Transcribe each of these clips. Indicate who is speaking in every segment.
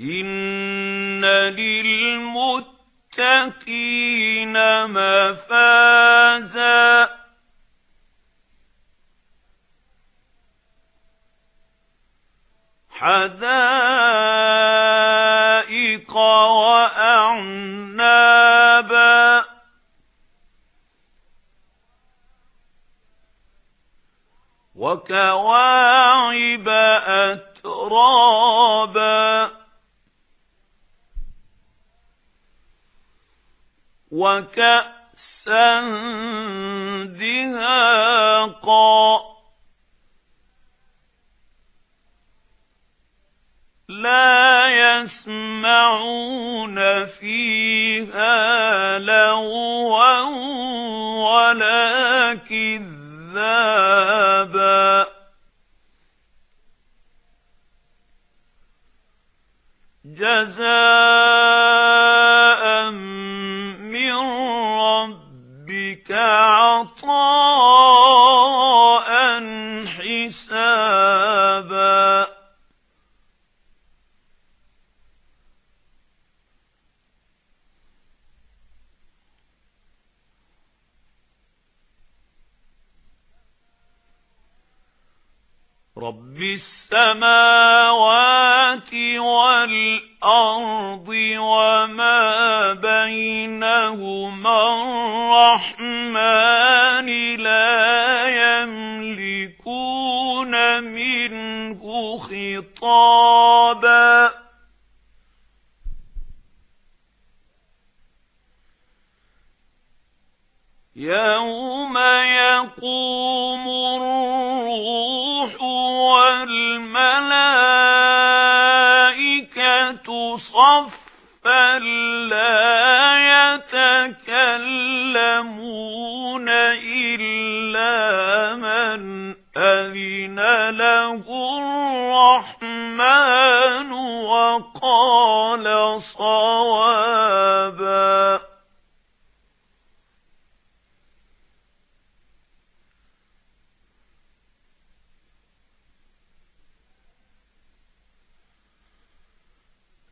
Speaker 1: إِنَّ لِلْمُتَّقِينَ مَفَازًا حَدَائِقَ وَأَعْنَابًا وَكَوَاعِبَ أَتْرَابًا وَكَأْسًا دِهَاقًا لَا يَسْمَعُونَ فِيهَا لَغْوًا وَلَا كِذَّابًا جَزَاءً رَبِّ السَّمَاوَاتِ وَالْأَرْضِ وَمَا بَيْنَهُمَا الرَّحْمَنِ لَا يَمْلِكُونَ مِنْهُ خِطَابًا. يَوْمَ يَقُومُ الرُّوحُ وَالْمَلَائِكَةُ صَفًّا لَّا يَتَكَلَّمُونَ إِلَّا مَنْ أَذِنَ لَهُ الرَّحْمَنُ وَقَالَ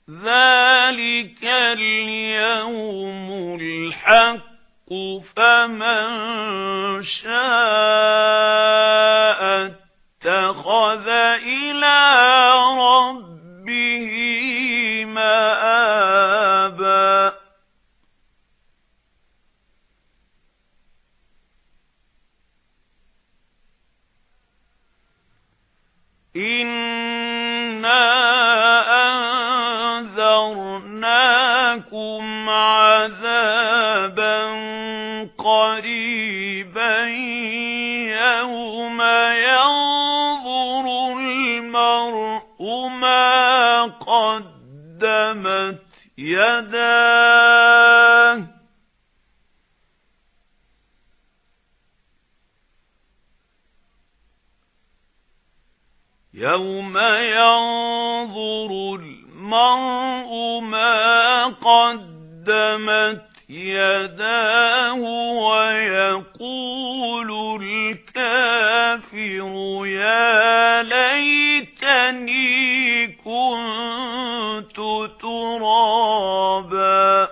Speaker 1: ذَلِكَ الْيَوْمُ الْحَقُّ فَمَن شَاءَ اتَّخَذَ إِلَى رَبِّهِ مَآبًا إِنَّا قَرِيبًا يَوْمَ يَنظُرُ الْمَرْءُ مَا قَدَّمَتْ يَدَاهُ. يَوْمَ يَنظُرُ الْمَرْءُ مَا قَدَّمَتْ يَدَاهُ. تُرَابًا.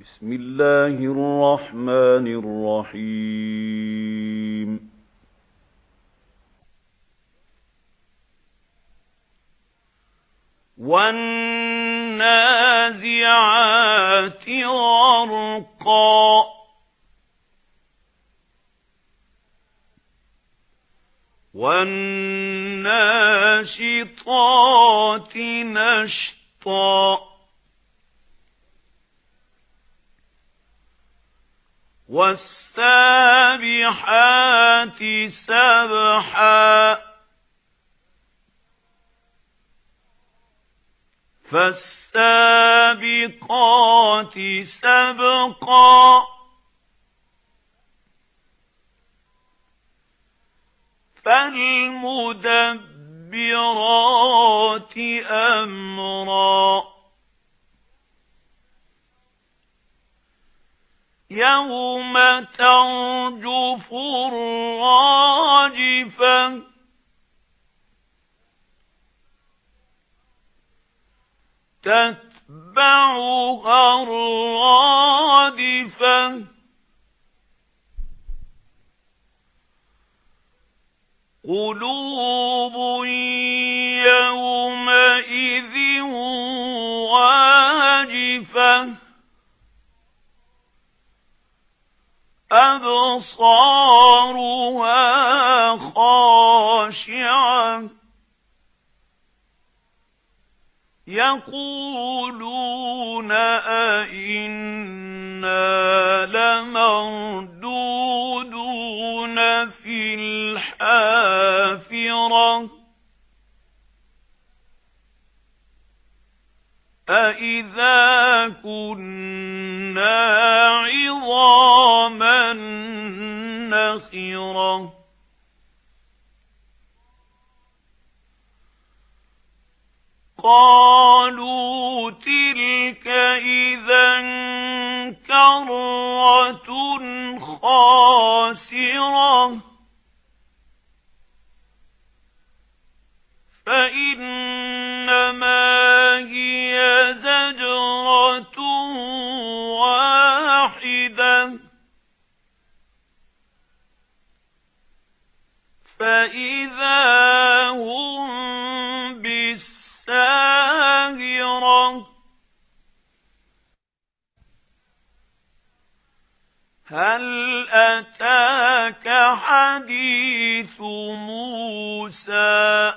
Speaker 1: بسم الله الرحمن الرحيم. وَالنَّازِعَاتِ غَرْقًا. وَالنَّاشِطَاتِ نَشْطًا. وَالسَّابِحَاتِ سَبْحًا. فَالسَّابِقَاتِ سَبْقًا. فالمدبرات أمرا. يوم ترجف الراجفة. تتبعها الرادفة. قلوب يومئذ واجفة. أبصارها خاشعة. يقولون أئنا لمردودون في الحافرة أئذا كنا عظاما نخرة. قالوا تلك إذا كرة خاسرة فإذا هم بالساهرة هل أتاك حديث موسى